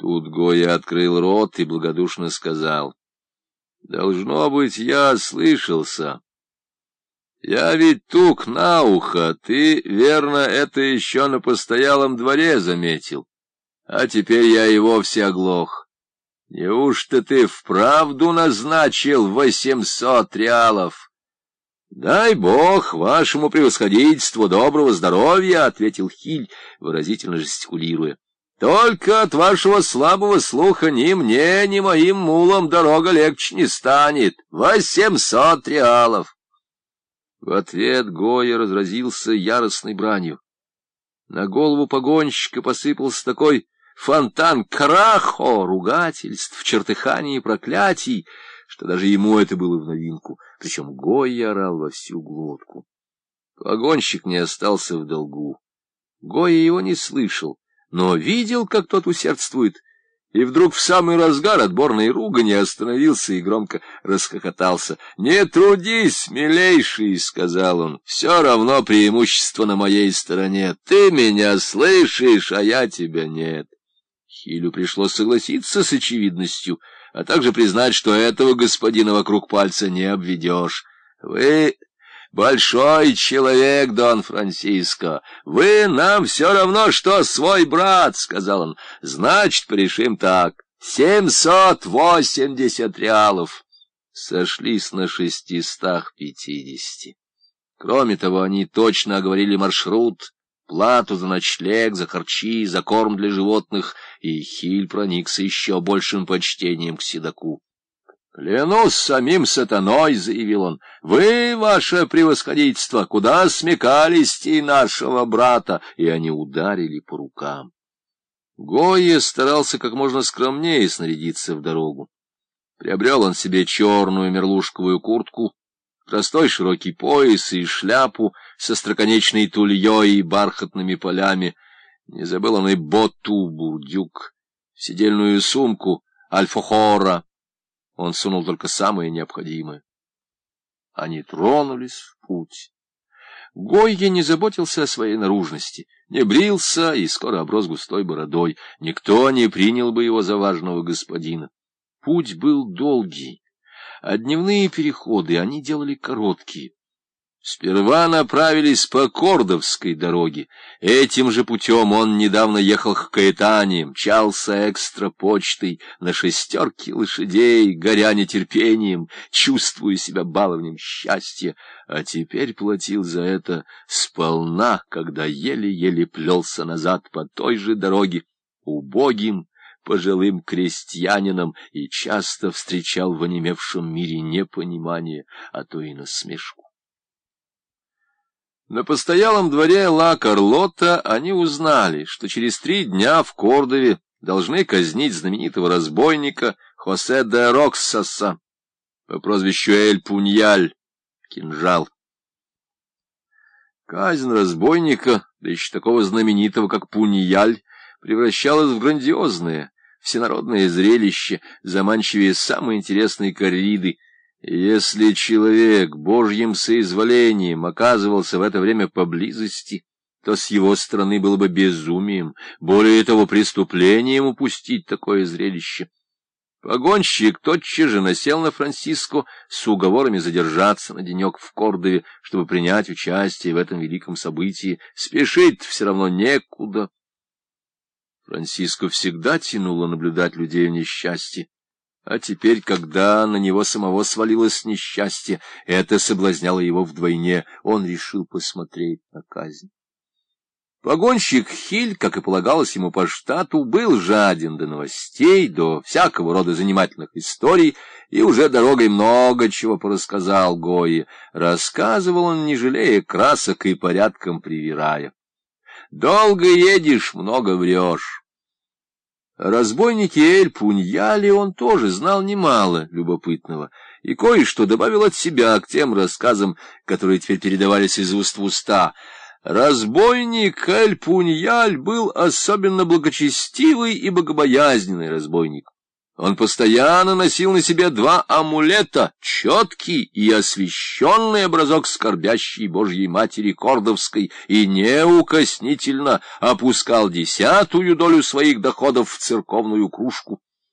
Тут Гоя открыл рот и благодушно сказал. — Должно быть, я слышался. Я ведь тук на ухо, ты, верно, это еще на постоялом дворе заметил. А теперь я и вовсе оглох. Неужто ты вправду назначил восемьсот реалов? — Дай бог вашему превосходительству доброго здоровья, — ответил Хиль, выразительно жестикулируя. Только от вашего слабого слуха ни мне, ни моим мулам дорога легче не станет. Восемьсот реалов. В ответ Гоя разразился яростной бранью. На голову погонщика посыпался такой фонтан крахо, ругательств, чертыханий и проклятий, что даже ему это было в новинку, причем Гоя орал во всю глотку. Погонщик не остался в долгу. Гоя его не слышал но видел, как тот усердствует, и вдруг в самый разгар отборной ругани остановился и громко расхохотался. — Не трудись, милейший, — сказал он, — все равно преимущество на моей стороне. Ты меня слышишь, а я тебя нет. Хилю пришлось согласиться с очевидностью, а также признать, что этого господина вокруг пальца не обведешь. Вы «Большой человек, Дон Франциско, вы нам все равно, что свой брат», — сказал он. «Значит, порешим так. Семьсот восемьдесят реалов». Сошлись на шестистах пятидесяти. Кроме того, они точно оговорили маршрут, плату за ночлег, за харчи, за корм для животных, и Хиль проникся еще большим почтением к седаку. «Клянусь самим сатаной», — заявил он, — «вы, ваше превосходительство, куда смекались и нашего брата?» И они ударили по рукам. Гойе старался как можно скромнее снарядиться в дорогу. Приобрел он себе черную мерлушковую куртку, простой широкий пояс и шляпу со строконечной тульей и бархатными полями. Не забыл он и боту бурдюк, сидельную сумку альфохора, он сунул только самое необходимое. Они тронулись в путь. Гойге не заботился о своей наружности, не брился и скоро оброс густой бородой. Никто не принял бы его за важного господина. Путь был долгий, а дневные переходы они делали короткие. Сперва направились по Кордовской дороге. Этим же путем он недавно ехал к Каэтане, мчался экстра-почтой на шестерке лошадей, горя нетерпением, чувствуя себя баловнем счастья, а теперь платил за это сполна, когда еле-еле плелся назад по той же дороге, убогим, пожилым крестьянином и часто встречал в онемевшем мире непонимание, а то и насмешку. На постоялом дворе Ла Карлота они узнали, что через три дня в Кордове должны казнить знаменитого разбойника Хосе де Роксаса по прозвищу Эль Пуньяль, кинжал. Казнь разбойника, да еще такого знаменитого, как Пуньяль, превращалась в грандиозное, всенародное зрелище, заманчивее самой интересной корриды — если человек Божьим соизволением оказывался в это время поблизости, то с его стороны было бы безумием, более того, преступлением упустить такое зрелище. Погонщик тотчас же насел на Франциско с уговорами задержаться на денек в Кордове, чтобы принять участие в этом великом событии. Спешить все равно некуда. Франциско всегда тянуло наблюдать людей в несчастье. А теперь, когда на него самого свалилось несчастье, это соблазняло его вдвойне. Он решил посмотреть на казнь. Погонщик Хиль, как и полагалось ему по штату, был жаден до новостей, до всякого рода занимательных историй, и уже дорогой много чего порассказал Гои. Рассказывал он, не жалея красок и порядком привирая. «Долго едешь, много врешь». Разбойники Эль Пуньяли он тоже знал немало любопытного, и кое-что добавил от себя к тем рассказам, которые теперь передавались из уст в уста. Разбойник Эль Пуньяль был особенно благочестивый и богобоязненный разбойник. Он постоянно носил на себе два амулета, четкий и освященный образок скорбящей Божьей Матери Кордовской, и неукоснительно опускал десятую долю своих доходов в церковную кружку.